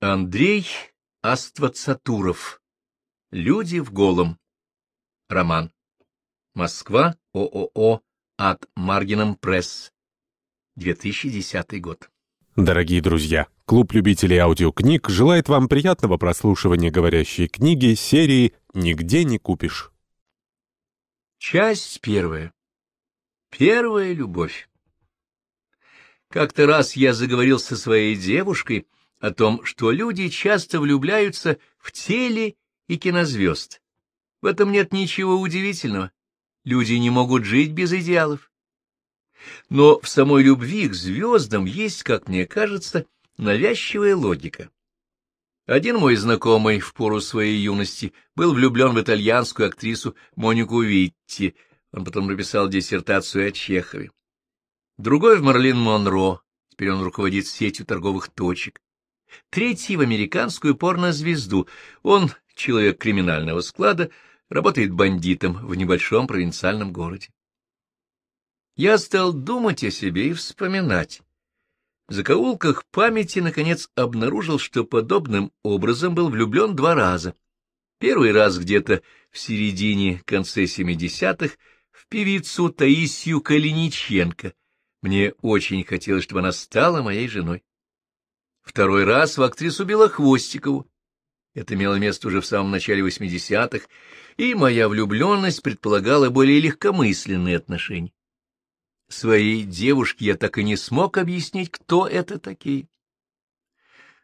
Андрей Аствацатуров. Люди в голом. Роман. Москва. ООО. От Маргином Пресс. 2010 год. Дорогие друзья, клуб любителей аудиокниг желает вам приятного прослушивания говорящей книги серии «Нигде не купишь». Часть первая. Первая любовь. Как-то раз я заговорил со своей девушкой о том, что люди часто влюбляются в теле и кинозвезд. В этом нет ничего удивительного. Люди не могут жить без идеалов. Но в самой любви к звездам есть, как мне кажется, навязчивая логика. Один мой знакомый в пору своей юности был влюблен в итальянскую актрису Монику Витти, он потом написал диссертацию о Чехове. Другой в Марлин Монро, теперь он руководит сетью торговых точек. Третий в американскую порнозвезду, он человек криминального склада, работает бандитом в небольшом провинциальном городе. Я стал думать о себе и вспоминать. В закоулках памяти, наконец, обнаружил, что подобным образом был влюблен два раза. Первый раз где-то в середине-конце семидесятых в певицу Таисию Калиниченко. Мне очень хотелось, чтобы она стала моей женой. Второй раз в актрису Белохвостикову. Это имело место уже в самом начале восьмидесятых, и моя влюбленность предполагала более легкомысленные отношения. Своей девушке я так и не смог объяснить, кто это такие.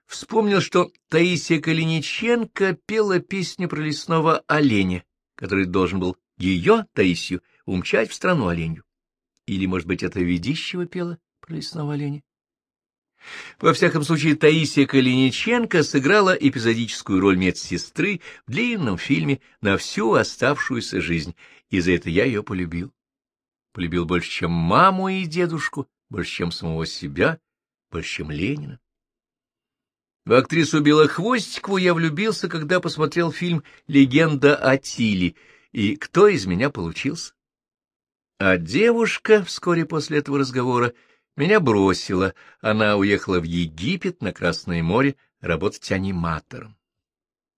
Вспомнил, что Таисия Калиниченко пела песню про лесного оленя, который должен был ее, Таисию, умчать в страну оленью. Или, может быть, это Ведищева пела про лесного оленя? Во всяком случае, Таисия Калиниченко сыграла эпизодическую роль медсестры в длинном фильме на всю оставшуюся жизнь, и за это я ее полюбил полюбил больше, чем маму и дедушку, больше, чем самого себя, больше, чем Ленина. В актрису Белохвостикову я влюбился, когда посмотрел фильм «Легенда о Тиле», и кто из меня получился? А девушка вскоре после этого разговора меня бросила, она уехала в Египет на Красное море работать аниматором.